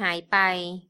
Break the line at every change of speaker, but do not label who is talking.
หายไป